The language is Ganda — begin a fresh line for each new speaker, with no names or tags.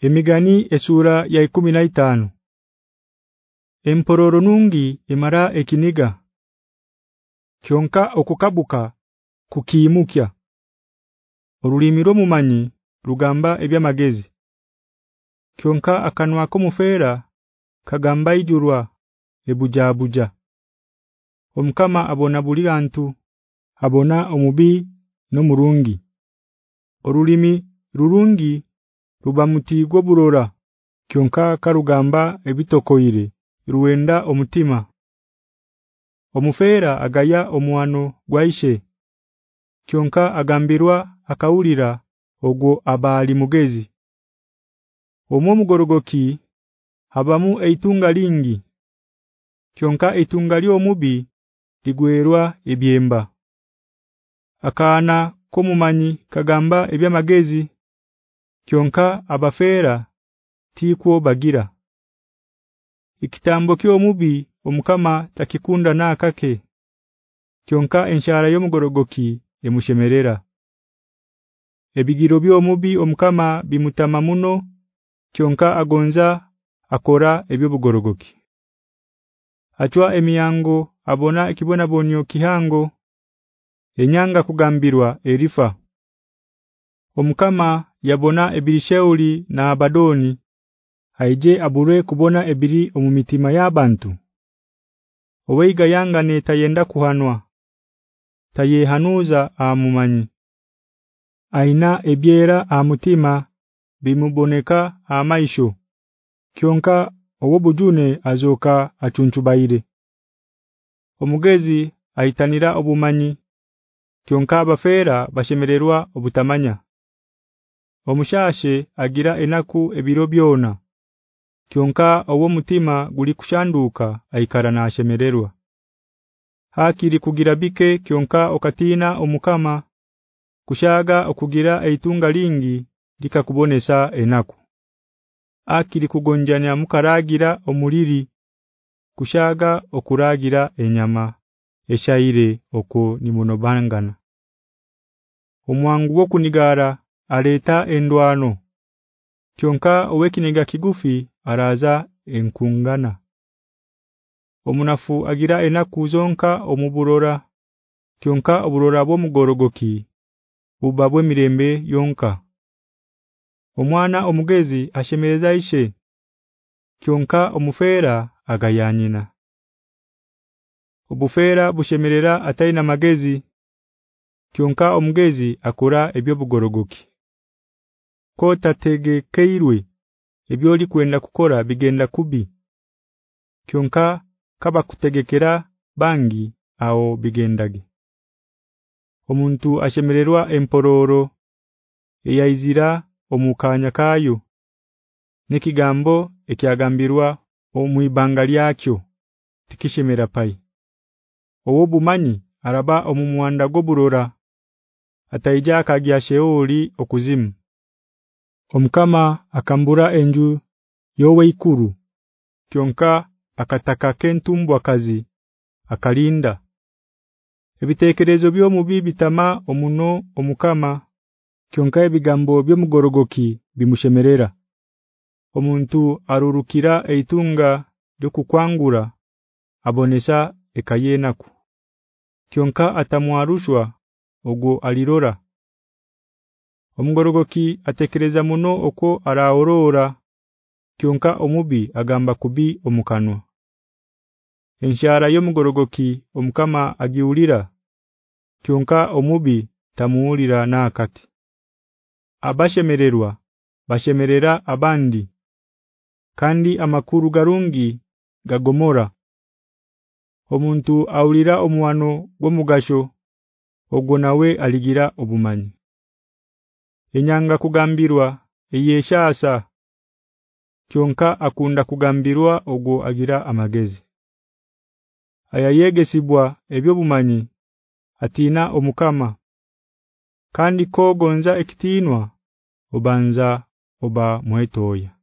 Emigani esura ya 15 Empororo nungi emara ekiniga. Kyonka okukabuka kukiyimukya Orulimiro mumanyi rugamba ebyamagezi. Kyonka akanwa ko mufera kagamba ijurwa ebujabuja. Omkama abona buli antu abona omubi no murungi Orulimi rurungi ruba mutigwo burora. Kyonka karugamba ebitokoire ruwenda omutima. Omufera agaya omwano gwaishe. Kyonka agambirwa akaulira ogwo abali mugezi. Omwo mugorogoki habamu eitunga lingi. Kyonka eitunga lyomubi ligwerwa ebyemba. Akana komumanyi kagamba ebyamagezi kyonka abafera tikwo bagira Ikitambo kyomubi omukama takikunda nakake kyonka enshara yomugorogoki emushemerera. Ebigiro byomubi omukama bimutama muno kyonka agonza akora ebyo bugorogoki Achwa emiyango abona ekibona bonyo kihango enyanga kugambirwa erifa Omukama yabona ebirishauli na abadoni aije abure kubona ebiri omumitima yabantu Oweiga yanga netayenda kuhanwa tayehanuza amumanyi. Aina ebyera amutima bimuboneka amaisho. Kyonka owobujune azoka achunchubaire Omugezi aitanira obumanyi kyonka abafera bashemererwa obutamanya Omushashe agira enaku ebiro byona. Kyonka owo mutima guli kushanduka aikara na ashemererwa Hakiri kugira bike kyonka okatina omukama kushaga okugira eitunga lingi likakubonesa enaku. Akiri kugonjanya mukaragira omuliri kushaga okuragira enyama eshaire oko nimunobangana. Omwangu wokunigara aleta endwano. Kyonka owekiniga kigufi araza enkungana. Omunafu agira enaku zonka omuburora kyonka oburora bomugorogoki bubabwe mirembe yonka. Omwana omugezi ashemereza ishe kyonka omufera agayanyina Obufera bushemerera ataina magezi. Kyonka omugezi akora ebyo bugorogoki Kota tege keirwe ebyoli kwenda kukora bigenda kubi. Kyonka kaba kutegekera bangi ao bigendage. Omuntu ashemererwa empororo eyaizira omukanya kayo nikigambo ekyagambirwa omwibanga lyakyo tikishemera pai. Owobumanyi araba omumwanda goburora ataija akagya sheoli okuzimu Omkama akambura enju yowe ikuru kyonka akataka kentumbwa kazi akalinda. Ebitekerezo byomubibi tama omuno omukama kyonka ebigambo byomugorogoki bimushemerera. Omuntu arurukira eitunga lyokukwangura abonesa ekayenaku kyonka atamwarushwa ogwo alirora Omugorogoki atekereza muno oko araorora. Kyonka omubi agamba kubi omukanwa. Enshara yomugorogoki omukama agiulira kyonka omubi tamuulira nakati. Abashemererwa bashemerera abandi. Kandi amakuru garungi gagomora. Omuntu aulira omwano gwomugasho ogwo nawe aligira obumanyi Enyanga kugambirwa eyeshasa kyonka akunda kugambirwa ogwo agira amagezi. Ayayegesibwa ebyo bumanyi atina omukama. Kandi kogonza ekitinwa obanza oba mwetoya